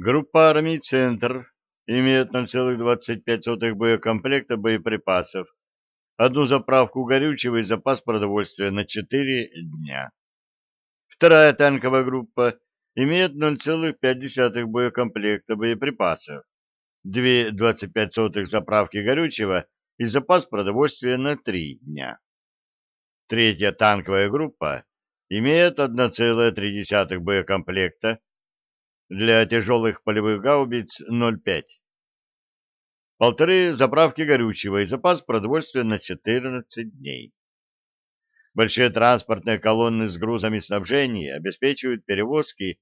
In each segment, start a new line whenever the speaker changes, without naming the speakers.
Группа армий «Центр» имеет 0,25 боекомплекта боеприпасов, одну заправку горючего и запас продовольствия на 4 дня. Вторая танковая группа имеет 0,5 боекомплекта боеприпасов, две 25 заправки горючего и запас продовольствия на 3 дня. Третья танковая группа имеет 1,3 боекомплекта, для тяжелых полевых гаубиц 0,5. Полторы заправки горючего и запас продовольствия на 14 дней. Большие транспортные колонны с грузами снабжения обеспечивают перевозки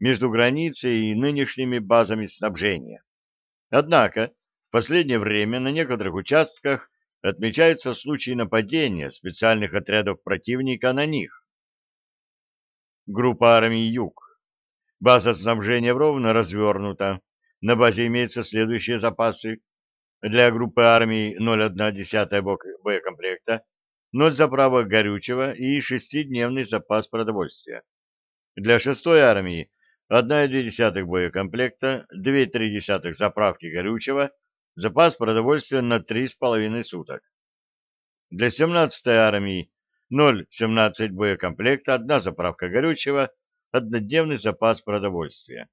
между границей и нынешними базами снабжения. Однако в последнее время на некоторых участках отмечаются случаи нападения специальных отрядов противника на них. Группа армий «Юг» База снабжения Ровно развернута. На базе имеются следующие запасы. Для группы армий 0,1 боекомплекта, 0 заправок горючего и шестидневный запас продовольствия. Для шестой армии 1,2 боекомплекта, 2,3 заправки горючего, запас продовольствия на 3,5 суток. Для 17-й армии 0,17 боекомплекта, 1 заправка горючего, однодневный запас продовольствия.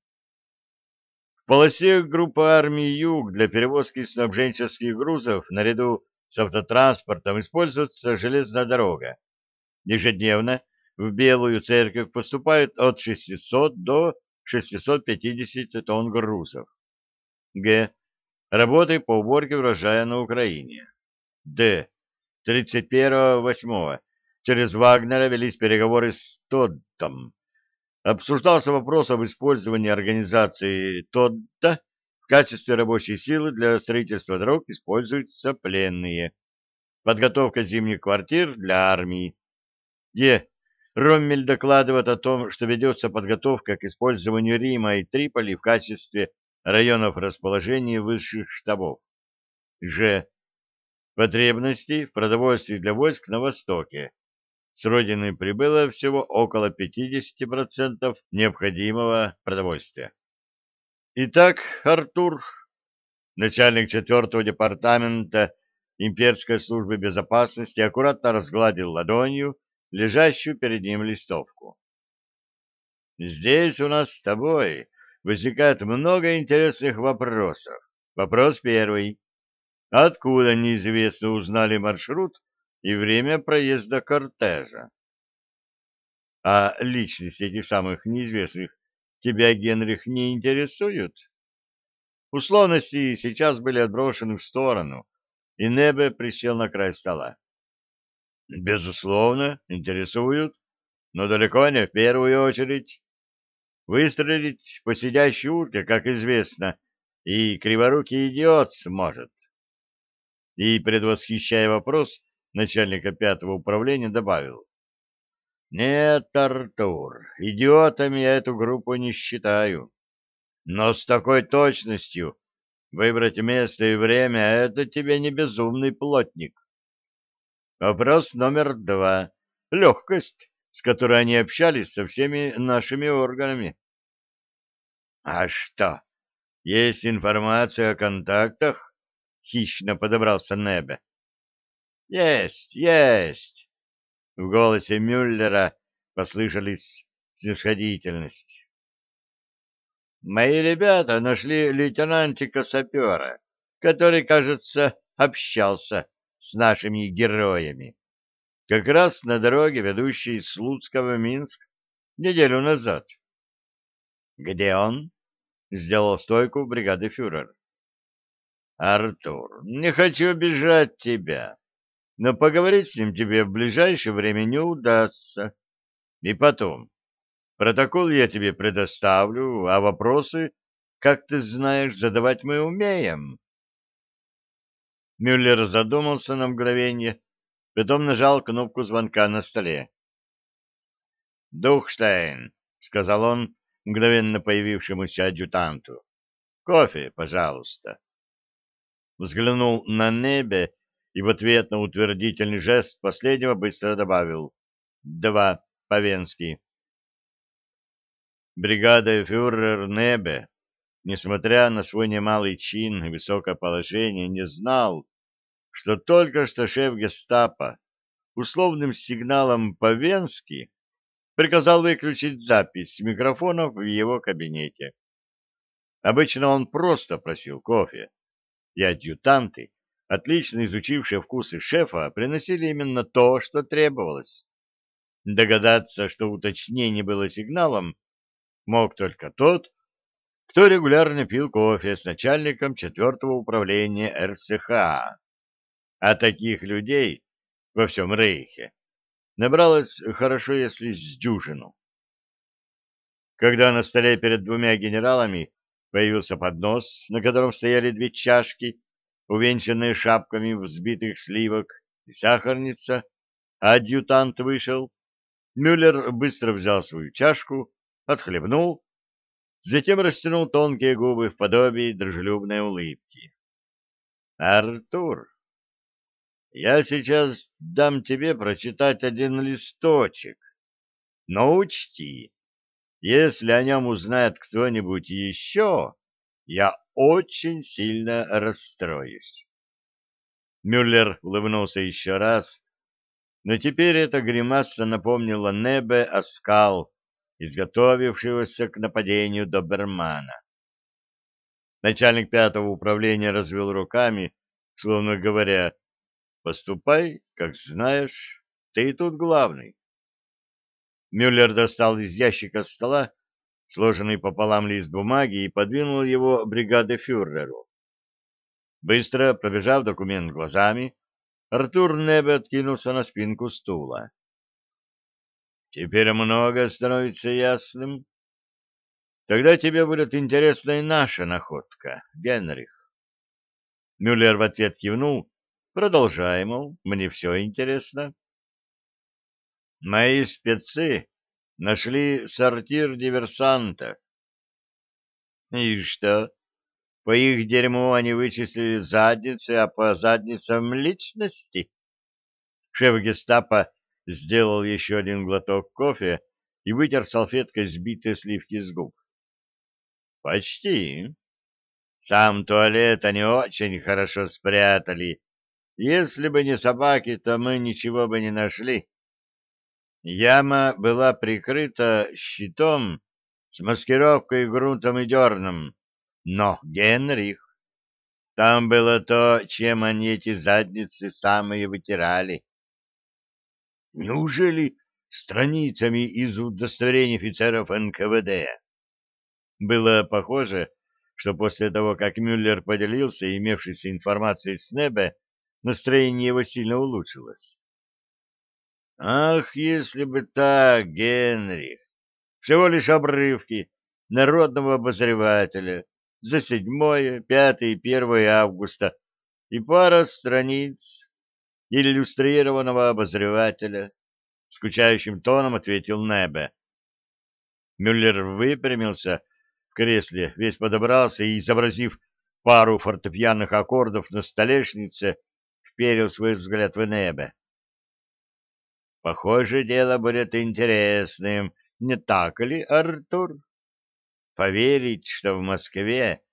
В полосе группа армии «Юг» для перевозки снабженческих грузов наряду с автотранспортом используется железная дорога. Ежедневно в Белую Церковь поступает от 600 до 650 тонн грузов. Г. Работы по уборке урожая на Украине. Д. 31.08. Через Вагнера велись переговоры с Тоддом обсуждался вопрос об использовании организации ТОДДа в качестве рабочей силы для строительства дорог используются пленные. Подготовка зимних квартир для армии. Е. Роммель докладывает о том, что ведется подготовка к использованию Рима и Триполи в качестве районов расположения высших штабов. Ж. Потребности в продовольствии для войск на Востоке. С родины прибыло всего около 50% необходимого продовольствия. Итак, Артур, начальник четвертого департамента имперской службы безопасности, аккуратно разгладил ладонью лежащую перед ним листовку. Здесь у нас с тобой возникает много интересных вопросов. Вопрос первый. Откуда неизвестно узнали маршрут и время проезда кортежа. А личность этих самых неизвестных тебя, Генрих, не интересуют? Условности сейчас были отброшены в сторону, и Небе присел на край стола. Безусловно, интересуют, но далеко не в первую очередь. Выстрелить по сидящей утке, как известно, и криворукий идиот сможет. И, предвосхищая вопрос, начальника пятого управления, добавил. «Нет, Артур, идиотами я эту группу не считаю. Но с такой точностью выбрать место и время — это тебе не безумный плотник. Вопрос номер два. Легкость, с которой они общались со всеми нашими органами. А что, есть информация о контактах? Хищно подобрался Небе. Есть, есть. В голосе Мюллера послышались снисходительность. Мои ребята нашли лейтенантика-сапера, который, кажется, общался с нашими героями. Как раз на дороге, ведущей из Слуцкого в Минск, неделю назад. «Где он?» — сделал стойку бригады фюрер. «Артур, не хочу обижать тебя но поговорить с ним тебе в ближайшее время не удастся. И потом, протокол я тебе предоставлю, а вопросы, как ты знаешь, задавать мы умеем. Мюллер задумался на мгновение, потом нажал кнопку звонка на столе. «Духштейн», — сказал он мгновенно появившемуся адъютанту, — «кофе, пожалуйста». Взглянул на небе и в ответ на утвердительный жест последнего быстро добавил «Два, по-венски». Бригада фюрер Небе несмотря на свой немалый чин и высокое положение, не знал, что только что шеф гестапо условным сигналом по-венски приказал выключить запись с микрофонов в его кабинете. Обычно он просто просил кофе, и адъютанты, отлично изучившие вкусы шефа, приносили именно то, что требовалось. Догадаться, что уточнение было сигналом, мог только тот, кто регулярно пил кофе с начальником четвертого управления РСХ. А таких людей во всем Рейхе набралось хорошо, если с дюжину. Когда на столе перед двумя генералами появился поднос, на котором стояли две чашки, увенчанные шапками взбитых сливок, и сахарница, а адъютант вышел, Мюллер быстро взял свою чашку, отхлебнул, затем растянул тонкие губы в подобии дружелюбной улыбки. — Артур, я сейчас дам тебе прочитать один листочек, но учти, если о нем узнает кто-нибудь еще, я очень сильно расстроюсь. Мюллер улыбнулся еще раз, но теперь эта гримаса напомнила Небе оскал, изготовившегося к нападению добермана. Начальник пятого управления развел руками, словно говоря, «Поступай, как знаешь, ты тут главный». Мюллер достал из ящика стола сложенный пополам лист бумаги и подвинул его бригаде фюреру. Быстро пробежав документ глазами, Артур Небе откинулся на спинку стула. «Теперь много становится ясным. Тогда тебе будет интересна и наша находка, Генрих». Мюллер в ответ кивнул. «Продолжай, мол, мне все интересно». Мои спецы нашли сортир диверсанта. И что? По их дерьму они вычислили задницы, а по задницам личности? Шеф гестапо сделал еще один глоток кофе и вытер салфеткой сбитые сливки с губ. Почти. Сам туалет они очень хорошо спрятали. Если бы не собаки, то мы ничего бы не нашли. Яма была прикрыта щитом с маскировкой грунтом и дерном, но Генрих. Там было то, чем они эти задницы самые вытирали. Неужели страницами из удостоверений офицеров НКВД? Было похоже, что после того, как Мюллер поделился имевшейся информацией с Небе, настроение его сильно улучшилось. Ах, если бы так, Генрих! Всего лишь обрывки народного обозревателя за 7, 5 и 1 августа и пара страниц иллюстрированного обозревателя, скучающим тоном ответил Небе. Мюллер выпрямился в кресле, весь подобрался и, изобразив пару фортепианных аккордов на столешнице, вперил свой взгляд в небо. Похоже, дело будет интересным, не так ли, Артур? Поверить, что в Москве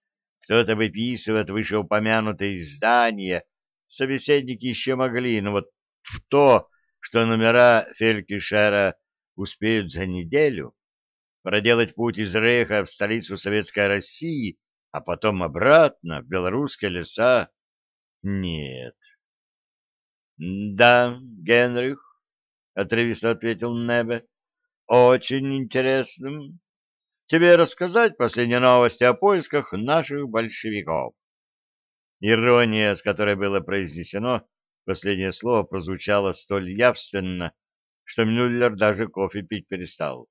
кто-то выписывает вышеупомянутые издания, собеседники еще могли, но вот в то, что номера Фелькишера успеют за неделю проделать путь из Рейха в столицу Советской России, а потом обратно в белорусские леса, нет. Да, Генрих, — отрывисто ответил Небе. — Очень интересным. Тебе рассказать последние новости о поисках наших большевиков? Ирония, с которой было произнесено, последнее слово прозвучало столь явственно, что Мюллер даже кофе пить перестал.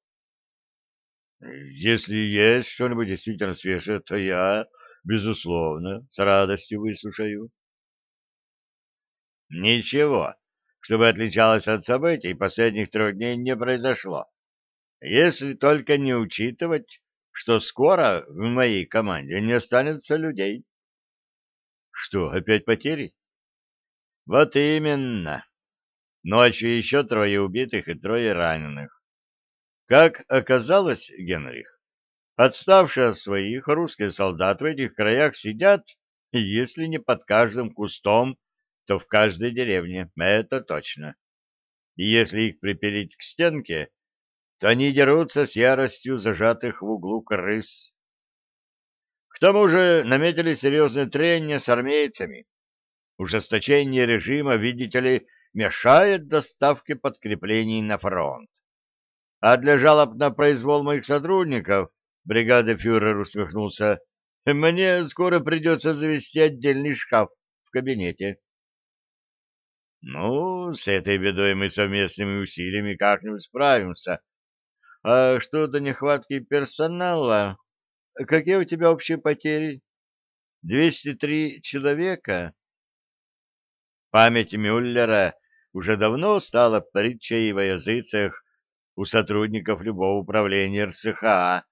Если есть что-нибудь действительно свежее, то я, безусловно, с радостью выслушаю. Ничего, чтобы отличалось от событий последних трех дней, не произошло. Если только не учитывать, что скоро в моей команде не останется людей. Что, опять потери? Вот именно. Ночью еще трое убитых и трое раненых. Как оказалось, Генрих, Отставшие от своих русские солдаты в этих краях сидят, если не под каждым кустом, то в каждой деревне, это точно. И если их припилить к стенке, то они дерутся с яростью зажатых в углу крыс. К тому же наметили серьезное трение с армейцами. Ужесточение режима, видите ли, мешает доставке подкреплений на фронт. А для жалоб на произвол моих сотрудников, бригада фюрер усмехнулся, мне скоро придется завести отдельный шкаф в кабинете. Ну, с этой бедой мы совместными усилиями как-нибудь справимся. А что до нехватки персонала? Какие у тебя общие потери? Двести три человека? Память Мюллера уже давно стала притчей во языцах у сотрудников любого управления РСХА,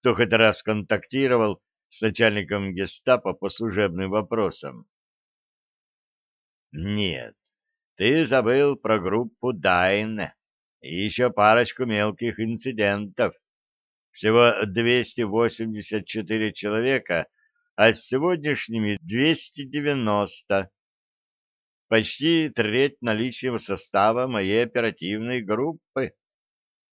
кто хоть раз контактировал с начальником гестапо по служебным вопросам. Нет, ты забыл про группу Дайн и еще парочку мелких инцидентов. Всего 284 человека, а с сегодняшними 290 почти треть наличного состава моей оперативной группы.